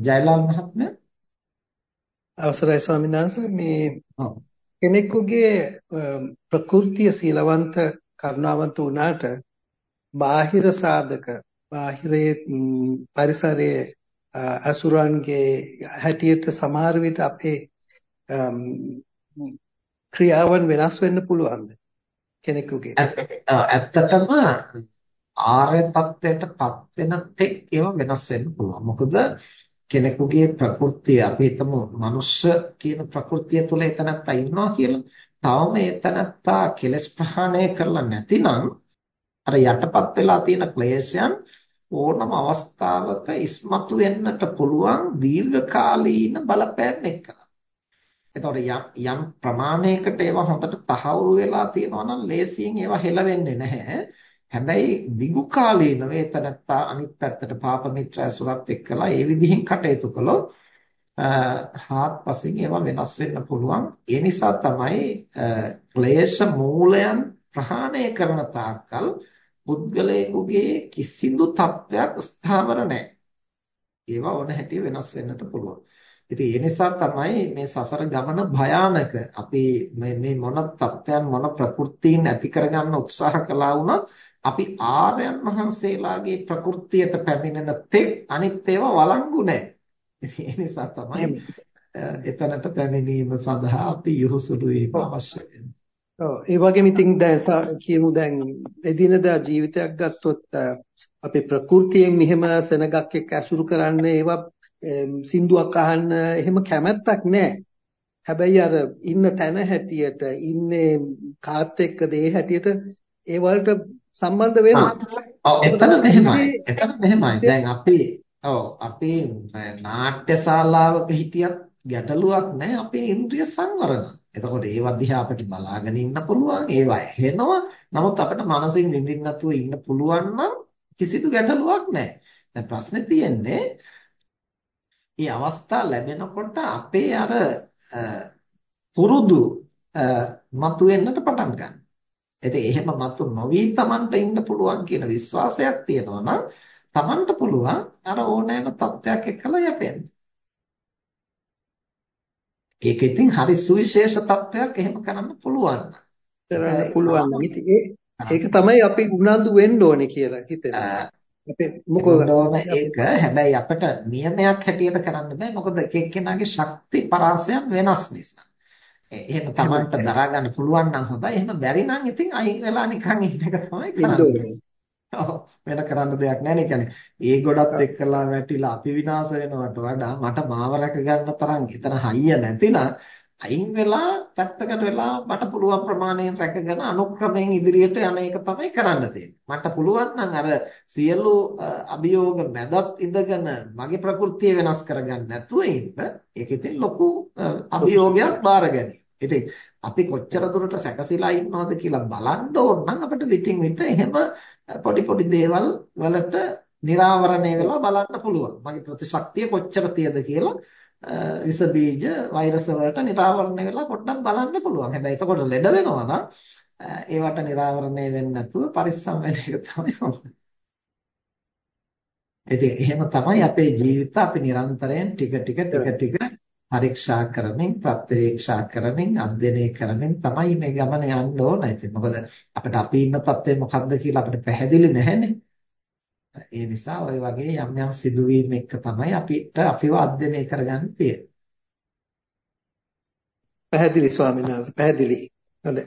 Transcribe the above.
ජයලාල් මහත්මයා? අවසරයි ස්වාමීන් වහන්සේ. මේ කෙනෙකුගේ ප්‍රകൃතිය සීලවන්ත කරුණාවන්ත වුණාට බාහිර සාධක බාහිරයේ පරිසරයේ අසුරන්ගේ හැටියට සමහර විට අපේ ක්‍රියාවන් වෙනස් වෙන්න පුළුවන්ද? කෙනෙකුගේ. ඇත්තටම ආර්ය தත්වයටපත් වෙන තෙක් ඒවා වෙනස් වෙන්න පුළුවන්. මොකද කෙනෙකුගේ ප්‍රകൃතිය අපි හිතමු මනුෂ්‍ය කියන ප්‍රകൃතිය තුළ එතනත්තා ඉන්නවා කියලා. තවම එතනත්තා කෙලස් ප්‍රහාණය කරලා නැතිනම් අර යටපත් වෙලා තියෙන ක්ලේශයන් ඕනම අවස්ථාවක ඉස්මතු වෙන්නට පුළුවන් දීර්ඝකාලීන බලපෑම් එක්ක. එතකොට යම් යම් ප්‍රමාණයකට ඒවා හොඳට තහවුරු වෙලා තියෙනවා නම් ලේසියෙන් ඒවා හෙල වෙන්නේ නැහැ. හැබැයි දිගු කාලීන වේතනත්තා අනිත් පැත්තට පාප මිත්‍ර ඇසුරත් එක්කලා ඒ විදිහින් කටයුතු කළොත් හාත්පසින් ඒවා වෙනස් වෙන්න පුළුවන්. ඒ නිසා තමයි ක්ලේශ මූලයන් ප්‍රහාණය කරන තාක්කල් පුද්ගලයෙකුගේ කිසිදු තත්වයක් ස්ථාවර නැහැ. ඒවා ඕන හැටි වෙනස් වෙන්නට පුළුවන්. ඉතින් ඒ නිසා තමයි මේ සසර ගමන භයානක. අපි මේ මේ මොන තත්ත්වයන් මොන ප්‍රകൃතීන් ඇති කරගන්න උත්සාහ කළා වුණත් අපි ආර්යයන් වහන්සේලාගේ ප්‍රകൃතියට පැමිණෙන තෙක් අනිත් ඒවා වළංගු නැහැ. ඒ නිසා තමයි එතනට පැමිණීම සඳහා අපි යොහුසුළු වීම අවශ්‍ය වෙන්නේ. ඔව් ඒ වගේම ඉතින් දැන් කියමු දැන් එදිනදා ජීවිතයක් ගත්තොත් අපේ ප්‍රകൃතියෙන් මෙහෙම සෙනගක් එක්ක ඇසුරු කරන්න ඒවා සින්දුවක් අහන්න එහෙම කැමැත්තක් නැහැ. හැබැයි අර ඉන්න තැන හැටියට ඉන්නේ කාත් එක්කද ඒ හැටියට ඒ වලට සම්බන්ධ වෙනවා. ඔව් එතන මෙහෙමයි. එතන මෙහෙමයි. දැන් අපි ඔව් අපි නාට්‍ය ශාලාවක හිටියත් ගැටලුවක් නැහැ අපේ ඉන්ද්‍රිය සංවරණ. එතකොට ඒවා දිහා අපිට බලාගෙන ඉන්න පුළුවන්. ඒවා ඇහෙනවා. නමුත් අපිට මනසින් විඳින්න ඉන්න පුළුවන් කිසිදු ගැටලුවක් නැහැ. දැන් ප්‍රශ්නේ තියෙන්නේ මේ අවස්ථා ලැබෙනකොට අපේ අර පුරුදු මතුවෙන්නට පටන් ගන්නවා. ඉතින් එහෙම මතු නොවි Tamanට ඉන්න පුළුවන් කියන විශ්වාසයක් තියෙනවා නම් Tamanට පුළුවන් අර ඕනෑම තත්ත්වයක් එක්කලා යපෙන්න. ඒක ඉතින් හරි සුවිශේෂ තත්ත්වයක් එහෙම කරන්න පුළුවන්. කරන්න පුළුවන් නම් ඒක තමයි අපි උනන්දු වෙන්න ඕනේ කියලා හිතෙනවා. අපේ මොකද ඒක හැබැයි අපිට නියමයක් හැටියට කරන්න බෑ මොකද එක එක්කෙනාගේ ශක්ති පරාසයන් වෙනස් නිසා. එහෙම Tamanට දරා ගන්න පුළුවන් නම් හොඳයි. එහෙම බැරි නම් ඉතින් අයින් වෙලා නිකන් ඉන්න එක තමයි කරන්නේ. ඔව් වෙන කරන්න දෙයක් නැහැ නේ. කියන්නේ ඒ ගොඩත් එක්කලා වැටිලා අපි විනාශ වෙනවට වඩා මට මාව රැක ගන්න තරම් එතන හයිය නැතිනම් අයින් වෙලා පැත්තකට වෙලා මට පුළුවන් ප්‍රමාණයෙන් රැකගෙන අනුක්‍රමයෙන් ඉදිරියට යන එක තමයි කරන්න තියෙන්නේ. මට පුළුවන් නම් අර සියලු අභියෝග මැදත් ඉඳගෙන මගේ ප්‍රകൃතිය වෙනස් කරගන්න නැතුව ඉන්න ඒක ඉතින් ලොකු අභියෝගයක් බාර ගැනීම. ඉතින් අපි කොච්චර දුරට සැකසීලා ඉන්නවද කියලා බලන්න ඕන නම් අපිට විтин විට එහෙම පොඩි පොඩි දේවල් වලට निराවරණය වෙලා බලන්න පුළුවන්. මගේ ප්‍රතිශක්තිය කොච්චර තියද කියලා විස බීජ වෛරස වලට නිරාවරණය වෙලා පොඩ්ඩක් බලන්න පුළුවන්. හැබැයි එතකොට ලෙඩ වෙනවා නම් ඒවට නිරාවරණය වෙන්නේ නැතුව පරිස්සම් වෙන එක තමයි හොඳ. ඉතින් එහෙම තමයි අපේ ජීවිත අපි නිරන්තරයෙන් ටික ටික ටික ටික පරීක්ෂා කරමින්, ප්‍රත්‍යක්ෂා කරමින්, අධ්‍යයනය කරමින් තමයි මේ ගමන යන්න ඕන. ඉතින් මොකද අපිට අපි ඉන්න තත්ත්වය මොකක්ද කියලා අපිට පැහැදිලි නැහැනේ. ඒ නිසා ওই වගේ යම් යම් සිදුවීම් එක්ක තමයි අපිට අපිව අධ්‍යයනය කරගන්න තියෙන්නේ. පැහැදිලි ස්වාමීන් වහන්සේ පැහැදිලි. හොඳයි.